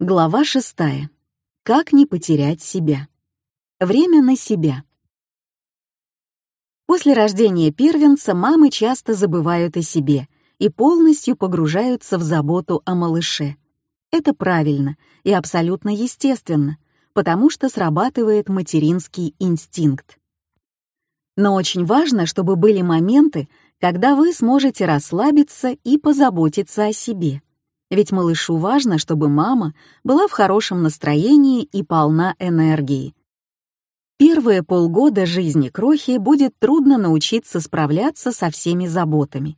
Глава шестая. Как не потерять себя. Время на себя. После рождения первенца мамы часто забывают о себе и полностью погружаются в заботу о малыше. Это правильно и абсолютно естественно, потому что срабатывает материнский инстинкт. Но очень важно, чтобы были моменты, когда вы сможете расслабиться и позаботиться о себе ведь малышу важно, чтобы мама была в хорошем настроении и полна энергии. Первые полгода жизни крохи будет трудно научиться справляться со всеми заботами.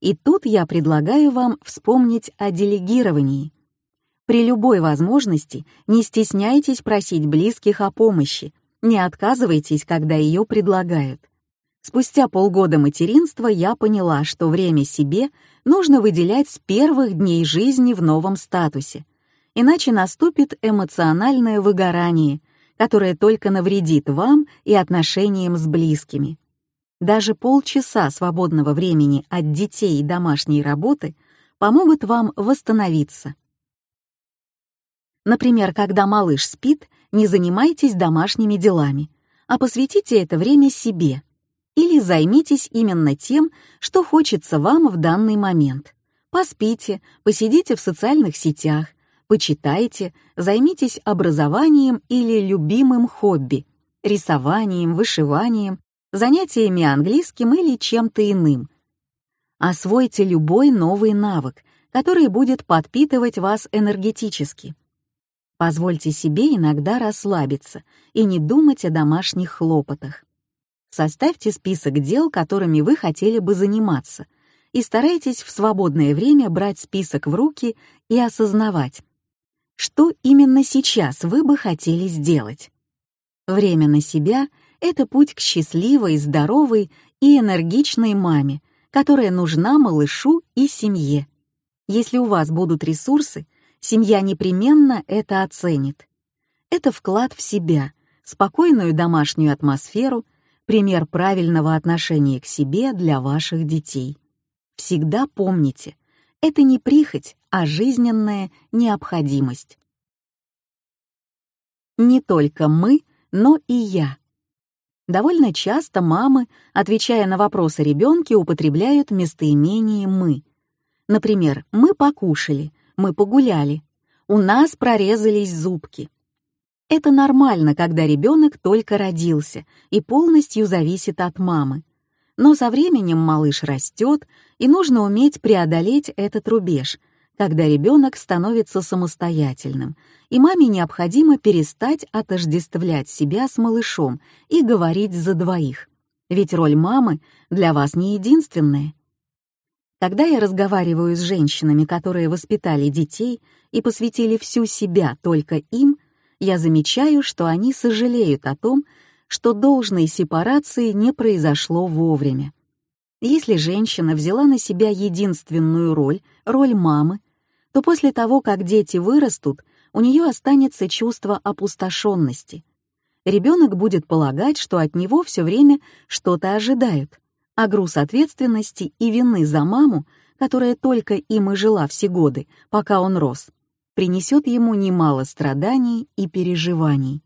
И тут я предлагаю вам вспомнить о делегировании. При любой возможности не стесняйтесь просить близких о помощи, не отказывайтесь, когда ее предлагают. Спустя полгода материнства я поняла, что время себе нужно выделять с первых дней жизни в новом статусе, иначе наступит эмоциональное выгорание, которое только навредит вам и отношениям с близкими. Даже полчаса свободного времени от детей и домашней работы помогут вам восстановиться. Например, когда малыш спит, не занимайтесь домашними делами, а посвятите это время себе — или займитесь именно тем, что хочется вам в данный момент. Поспите, посидите в социальных сетях, почитайте, займитесь образованием или любимым хобби, рисованием, вышиванием, занятиями английским или чем-то иным. Освойте любой новый навык, который будет подпитывать вас энергетически. Позвольте себе иногда расслабиться и не думать о домашних хлопотах. Составьте список дел, которыми вы хотели бы заниматься, и старайтесь в свободное время брать список в руки и осознавать, что именно сейчас вы бы хотели сделать. Время на себя — это путь к счастливой, здоровой и энергичной маме, которая нужна малышу и семье. Если у вас будут ресурсы, семья непременно это оценит. Это вклад в себя, спокойную домашнюю атмосферу — пример правильного отношения к себе для ваших детей. Всегда помните, это не прихоть, а жизненная необходимость. Не только мы, но и я. Довольно часто мамы, отвечая на вопросы ребенка, употребляют местоимение «мы». Например, «мы покушали», «мы погуляли», «у нас прорезались зубки», это нормально, когда ребенок только родился и полностью зависит от мамы. Но со временем малыш растет, и нужно уметь преодолеть этот рубеж, когда ребенок становится самостоятельным, и маме необходимо перестать отождествлять себя с малышом и говорить за двоих. Ведь роль мамы для вас не единственная. Когда я разговариваю с женщинами, которые воспитали детей и посвятили всю себя только им — я замечаю, что они сожалеют о том, что должной сепарации не произошло вовремя. Если женщина взяла на себя единственную роль, роль мамы, то после того, как дети вырастут, у нее останется чувство опустошенности. Ребенок будет полагать, что от него все время что-то ожидают, а груз ответственности и вины за маму, которая только им и жила все годы, пока он рос, принесет ему немало страданий и переживаний.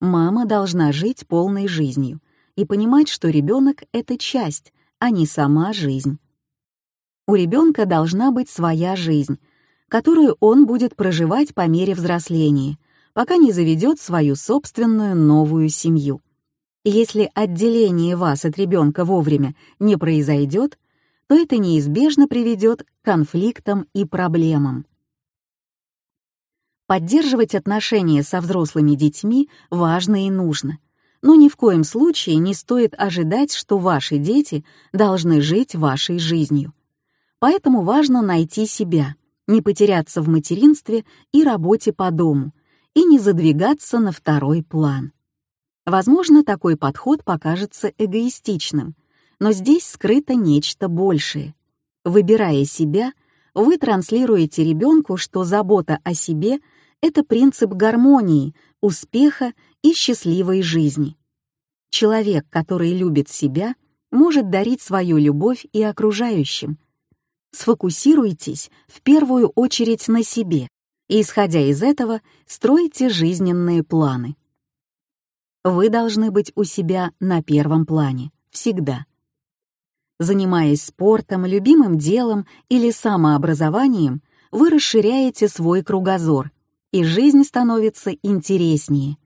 Мама должна жить полной жизнью и понимать, что ребенок — это часть, а не сама жизнь. У ребенка должна быть своя жизнь, которую он будет проживать по мере взросления, пока не заведет свою собственную новую семью. Если отделение вас от ребенка вовремя не произойдет, то это неизбежно приведет к конфликтам и проблемам. Поддерживать отношения со взрослыми детьми важно и нужно, но ни в коем случае не стоит ожидать, что ваши дети должны жить вашей жизнью. Поэтому важно найти себя, не потеряться в материнстве и работе по дому, и не задвигаться на второй план. Возможно, такой подход покажется эгоистичным, но здесь скрыто нечто большее. Выбирая себя, вы транслируете ребенку, что забота о себе — это принцип гармонии, успеха и счастливой жизни. Человек, который любит себя, может дарить свою любовь и окружающим. Сфокусируйтесь в первую очередь на себе И, исходя из этого, стройте жизненные планы. Вы должны быть у себя на первом плане, всегда. Занимаясь спортом, любимым делом или самообразованием, вы расширяете свой кругозор, и жизнь становится интереснее.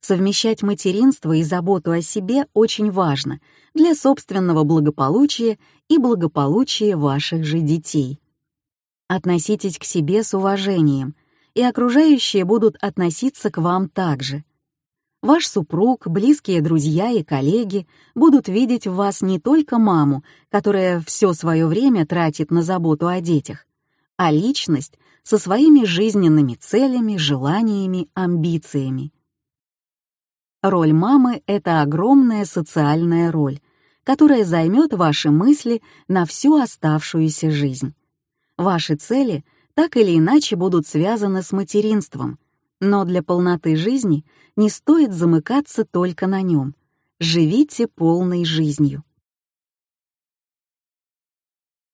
Совмещать материнство и заботу о себе очень важно для собственного благополучия и благополучия ваших же детей. Относитесь к себе с уважением, и окружающие будут относиться к вам также. Ваш супруг, близкие друзья и коллеги будут видеть в вас не только маму, которая все свое время тратит на заботу о детях, а личность со своими жизненными целями, желаниями, амбициями. Роль мамы — это огромная социальная роль, которая займет ваши мысли на всю оставшуюся жизнь. Ваши цели так или иначе будут связаны с материнством, но для полноты жизни не стоит замыкаться только на нем. Живите полной жизнью.